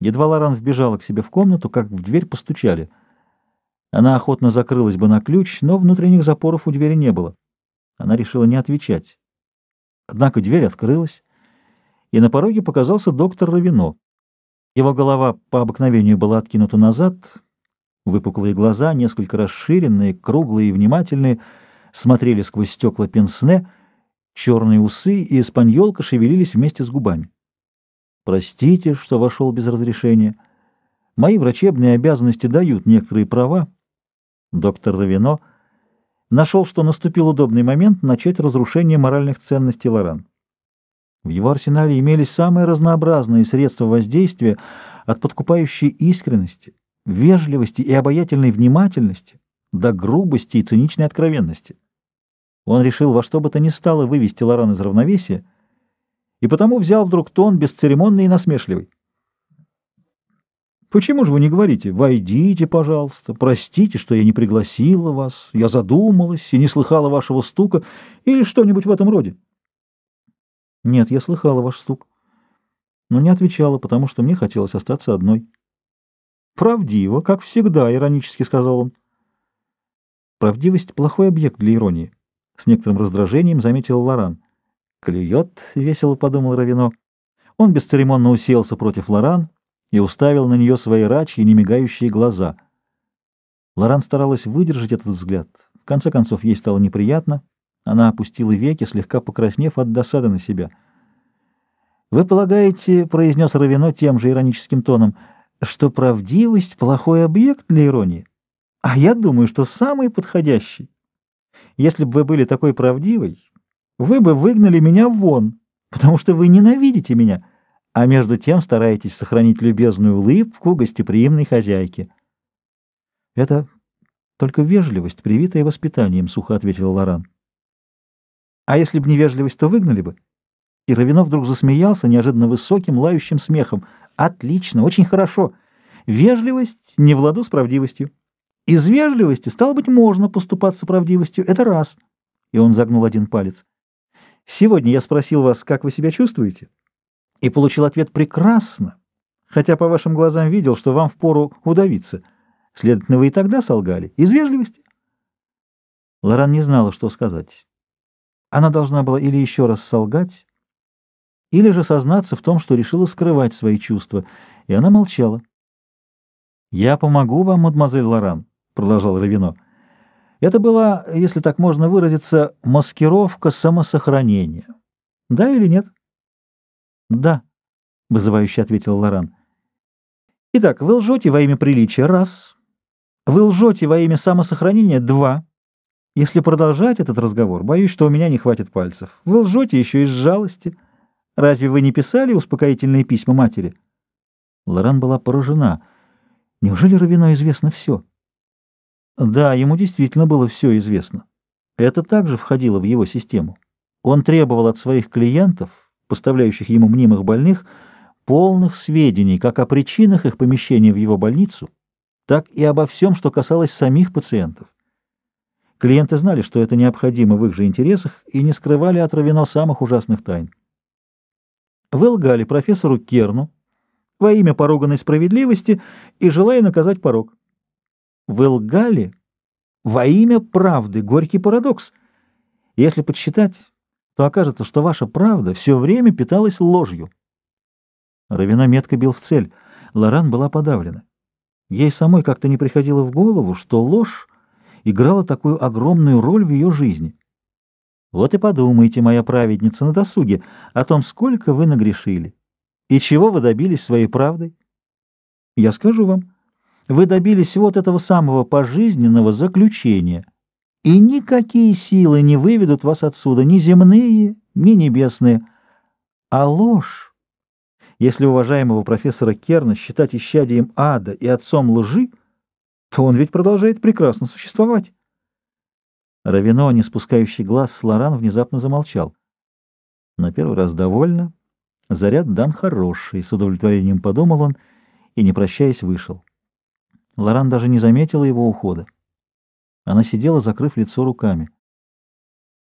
Едва Лоран вбежала к себе в комнату, как в дверь постучали. Она охотно закрылась бы на ключ, но внутренних запоров у двери не было. Она решила не отвечать. Однако дверь открылась, и на пороге показался доктор Равино. Его голова по обыкновению была откинута назад, выпуклые глаза, несколько расширенные, круглые и внимательные, смотрели сквозь стекла пенсне, черные усы и испаньолка шевелились вместе с губами. Простите, что вошел без разрешения. Мои врачебные обязанности дают некоторые права. Доктор Равино нашел, что наступил удобный момент начать разрушение моральных ценностей Лоран. В его арсенале имелись самые разнообразные средства воздействия от подкупающей искренности, вежливости и обаятельной внимательности до грубости и циничной откровенности. Он решил во что бы то ни стало вывести Лоран из равновесия, и потому взял вдруг тон бесцеремонный и насмешливый. «Почему же вы не говорите? Войдите, пожалуйста, простите, что я не пригласила вас, я задумалась и не слыхала вашего стука или что-нибудь в этом роде?» «Нет, я слыхала ваш стук, но не отвечала, потому что мне хотелось остаться одной». «Правдиво, как всегда», — иронически сказал он. «Правдивость — плохой объект для иронии», — с некоторым раздражением заметил Лоран. «Клюет», — весело подумал Равино. Он бесцеремонно уселся против Лоран и уставил на нее свои рачьи, немигающие глаза. Лоран старалась выдержать этот взгляд. В конце концов, ей стало неприятно. Она опустила веки, слегка покраснев от досады на себя. «Вы полагаете, — произнес Равино тем же ироническим тоном, — что правдивость — плохой объект для иронии? А я думаю, что самый подходящий. Если бы вы были такой правдивой, вы бы выгнали меня вон, потому что вы ненавидите меня, а между тем стараетесь сохранить любезную улыбку гостеприимной хозяйки. — Это только вежливость, привитая воспитанием, — сухо ответил Лоран. — А если бы не вежливость, то выгнали бы? И Равинов вдруг засмеялся неожиданно высоким, лающим смехом. — Отлично, очень хорошо. Вежливость не в ладу с правдивостью. Из вежливости, стало быть, можно поступаться правдивостью. Это раз. И он загнул один палец. Сегодня я спросил вас, как вы себя чувствуете, и получил ответ «прекрасно», хотя по вашим глазам видел, что вам впору удавиться. Следовательно, вы и тогда солгали, из вежливости. Лоран не знала, что сказать. Она должна была или еще раз солгать, или же сознаться в том, что решила скрывать свои чувства, и она молчала. «Я помогу вам, мадемуазель Лоран», — продолжал Равино. Это была, если так можно выразиться, маскировка самосохранения. Да или нет? Да, вызывающе ответил Лоран. Итак, вы лжете во имя приличия — раз. Вы лжете во имя самосохранения — два. Если продолжать этот разговор, боюсь, что у меня не хватит пальцев. Вы лжете еще из жалости. Разве вы не писали успокоительные письма матери? Лоран была поражена. Неужели Равино известно все? Да, ему действительно было все известно. Это также входило в его систему. Он требовал от своих клиентов, поставляющих ему мнимых больных, полных сведений как о причинах их помещения в его больницу, так и обо всем, что касалось самих пациентов. Клиенты знали, что это необходимо в их же интересах и не скрывали от Равино самых ужасных тайн. Вы лгали профессору Керну во имя поруганной справедливости и желая наказать порог. Вы лгали во имя правды. Горький парадокс. Если подсчитать, то окажется, что ваша правда все время питалась ложью. Равина метко бил в цель. Лоран была подавлена. Ей самой как-то не приходило в голову, что ложь играла такую огромную роль в ее жизни. Вот и подумайте, моя праведница, на досуге о том, сколько вы нагрешили и чего вы добились своей правдой. Я скажу вам вы добились вот этого самого пожизненного заключения, и никакие силы не выведут вас отсюда, ни земные, ни небесные. А ложь, если уважаемого профессора Керна считать исчадием ада и отцом лжи, то он ведь продолжает прекрасно существовать. Равино, не спускающий глаз с Лоран, внезапно замолчал. На первый раз довольно. Заряд дан хороший, с удовлетворением подумал он и, не прощаясь, вышел. Лоран даже не заметила его ухода. Она сидела, закрыв лицо руками.